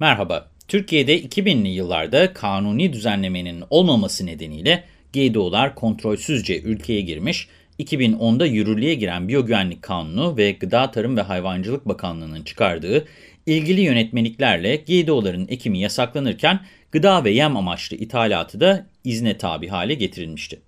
Merhaba. Türkiye'de 2000'li yıllarda kanuni düzenlemenin olmaması nedeniyle GDO'lar kontrolsüzce ülkeye girmiş, 2010'da yürürlüğe giren Biyogüvenlik Kanunu ve Gıda Tarım ve Hayvancılık Bakanlığı'nın çıkardığı ilgili yönetmeliklerle GDO'ların ekimi yasaklanırken gıda ve yem amaçlı ithalatı da izne tabi hale getirilmişti.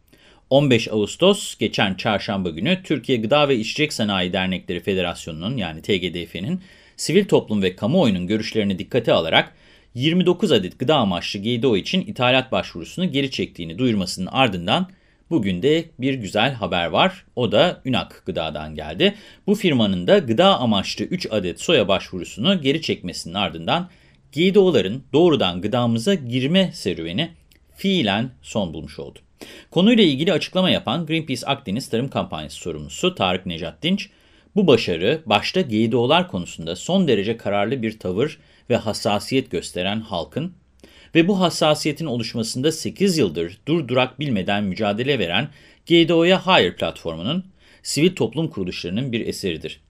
15 Ağustos geçen çarşamba günü Türkiye Gıda ve İçecek Sanayi Dernekleri Federasyonu'nun yani TGDF'nin sivil toplum ve kamuoyunun görüşlerini dikkate alarak 29 adet gıda amaçlı GDO için ithalat başvurusunu geri çektiğini duyurmasının ardından bugün de bir güzel haber var. O da Ünak Gıda'dan geldi. Bu firmanın da gıda amaçlı 3 adet soya başvurusunu geri çekmesinin ardından GDO'ların doğrudan gıdamıza girme serüveni fiilen son bulmuş oldu. Konuyla ilgili açıklama yapan Greenpeace Akdeniz Tarım Kampanyası sorumlusu Tarık Nejat Dinç, bu başarı başta GDO'lar konusunda son derece kararlı bir tavır ve hassasiyet gösteren halkın ve bu hassasiyetin oluşmasında 8 yıldır durdurak bilmeden mücadele veren GDO'ya Hayır platformunun sivil toplum kuruluşlarının bir eseridir.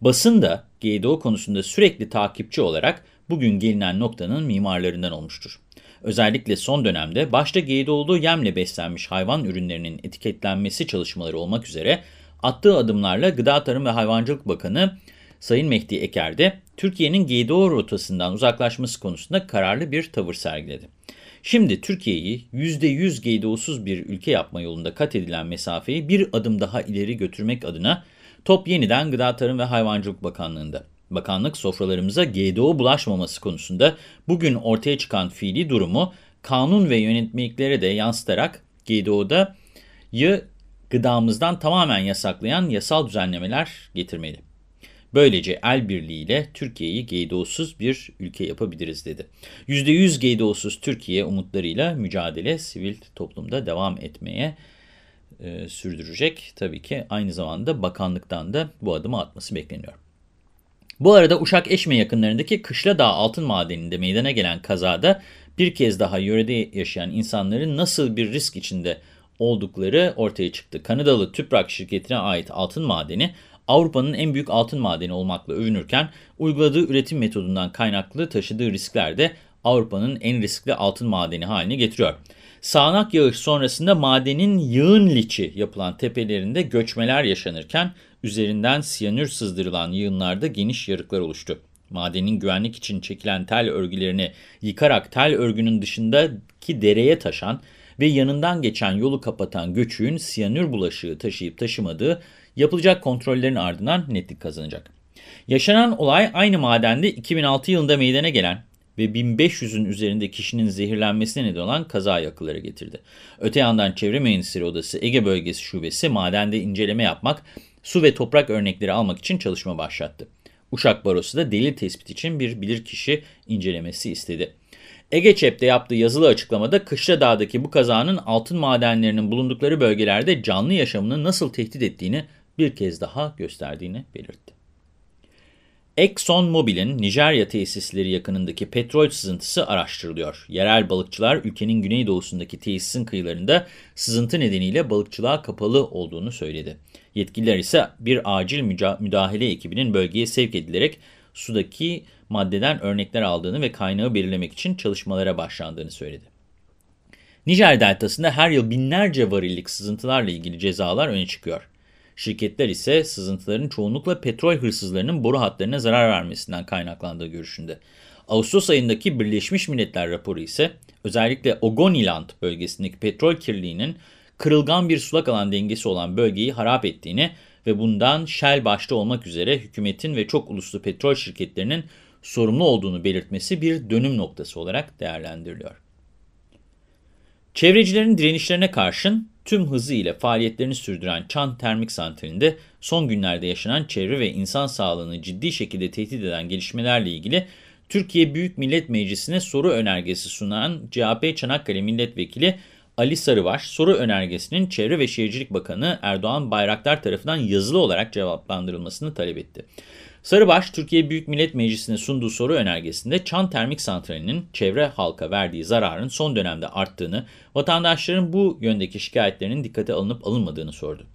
Basın da GDO konusunda sürekli takipçi olarak bugün gelinen noktanın mimarlarından olmuştur. Özellikle son dönemde başta GDO'lu yemle beslenmiş hayvan ürünlerinin etiketlenmesi çalışmaları olmak üzere attığı adımlarla Gıda Tarım ve Hayvancılık Bakanı Sayın Mehdi Eker de Türkiye'nin GDO rotasından uzaklaşması konusunda kararlı bir tavır sergiledi. Şimdi Türkiye'yi %100 GDO'suz bir ülke yapma yolunda kat edilen mesafeyi bir adım daha ileri götürmek adına top yeniden Gıda Tarım ve Hayvancılık Bakanlığı'nda. Bakanlık sofralarımıza GDO bulaşmaması konusunda bugün ortaya çıkan fiili durumu kanun ve yönetmeliklere de yansıtarak GDO'dayı gıdamızdan tamamen yasaklayan yasal düzenlemeler getirmeli. Böylece el birliğiyle Türkiye'yi GDO'suz bir ülke yapabiliriz dedi. %100 GDO'suz Türkiye umutlarıyla mücadele sivil toplumda devam etmeye e, sürdürecek. Tabii ki aynı zamanda bakanlıktan da bu adımı atması bekleniyor. Bu arada Uşak Eşme yakınlarındaki Kışla Dağ altın madeninde meydana gelen kazada bir kez daha yörede yaşayan insanların nasıl bir risk içinde oldukları ortaya çıktı. Kanadalı Tüprak şirketine ait altın madeni Avrupa'nın en büyük altın madeni olmakla övünürken uyguladığı üretim metodundan kaynaklı taşıdığı riskler de Avrupa'nın en riskli altın madeni haline getiriyor. Sağanak yağış sonrasında madenin yığın liçi yapılan tepelerinde göçmeler yaşanırken üzerinden siyanür sızdırılan yığınlarda geniş yarıklar oluştu. Madenin güvenlik için çekilen tel örgülerini yıkarak tel örgünün dışındaki dereye taşan ve yanından geçen yolu kapatan göçüğün siyanür bulaşığı taşıyıp taşımadığı yapılacak kontrollerin ardından netlik kazanacak. Yaşanan olay aynı madende 2006 yılında meydana gelen ve 1500'ün üzerinde kişinin zehirlenmesine neden olan kaza yakıları getirdi. Öte yandan Çevre Mühendisleri Odası Ege Bölgesi Şubesi madende inceleme yapmak, su ve toprak örnekleri almak için çalışma başlattı. Uşak Barosu da delil tespit için bir bilirkişi incelemesi istedi. Ege Çep'te yaptığı yazılı açıklamada Kışla Dağ'daki bu kazanın altın madenlerinin bulundukları bölgelerde canlı yaşamını nasıl tehdit ettiğini bir kez daha gösterdiğini belirtti. Exxon Mobil'in Nijerya tesisleri yakınındaki petrol sızıntısı araştırılıyor. Yerel balıkçılar ülkenin güneydoğusundaki tesisin kıyılarında sızıntı nedeniyle balıkçılığa kapalı olduğunu söyledi. Yetkililer ise bir acil müdahale ekibinin bölgeye sevk edilerek sudaki maddeden örnekler aldığını ve kaynağı belirlemek için çalışmalara başlandığını söyledi. Nijer deltasında her yıl binlerce varillik sızıntılarla ilgili cezalar öne çıkıyor. Şirketler ise sızıntıların çoğunlukla petrol hırsızlarının boru hatlarına zarar vermesinden kaynaklandığı görüşünde. Ağustos ayındaki Birleşmiş Milletler raporu ise özellikle Ogoniland bölgesindeki petrol kirliliğinin kırılgan bir sulak alan dengesi olan bölgeyi harap ettiğini ve bundan Shell başta olmak üzere hükümetin ve çok uluslu petrol şirketlerinin sorumlu olduğunu belirtmesi bir dönüm noktası olarak değerlendiriliyor. Çevrecilerin direnişlerine karşın tüm hızıyla faaliyetlerini sürdüren Çan Termik Santrali'nde son günlerde yaşanan çevre ve insan sağlığını ciddi şekilde tehdit eden gelişmelerle ilgili Türkiye Büyük Millet Meclisi'ne soru önergesi sunan CHP Çanakkale Milletvekili Ali Sarıbaş, soru önergesinin Çevre ve Şehircilik Bakanı Erdoğan Bayraktar tarafından yazılı olarak cevaplandırılmasını talep etti. Sarıbaş, Türkiye Büyük Millet Meclisi'ne sunduğu soru önergesinde Çan Termik Santrali'nin çevre halka verdiği zararın son dönemde arttığını, vatandaşların bu yöndeki şikayetlerinin dikkate alınıp alınmadığını sordu.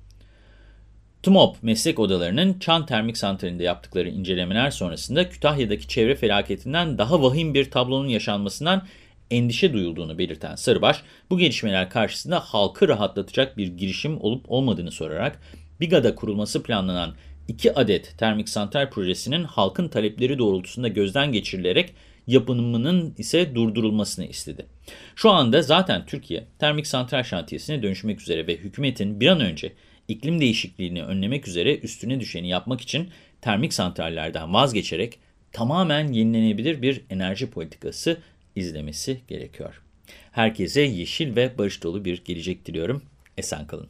TUMOP meslek odalarının Çan Termik Santrali'nde yaptıkları incelemeler sonrasında Kütahya'daki çevre felaketinden daha vahim bir tablonun yaşanmasından endişe duyulduğunu belirten Sarıbaş, bu gelişmeler karşısında halkı rahatlatacak bir girişim olup olmadığını sorarak, Biga'da kurulması planlanan 2 adet termik santral projesinin halkın talepleri doğrultusunda gözden geçirilerek yapımının ise durdurulmasını istedi. Şu anda zaten Türkiye termik santral şantiyesine dönüşmek üzere ve hükümetin bir an önce iklim değişikliğini önlemek üzere üstüne düşeni yapmak için termik santrallerden vazgeçerek tamamen yenilenebilir bir enerji politikası izlemesi gerekiyor. Herkese yeşil ve barış dolu bir gelecek diliyorum. Esen kalın.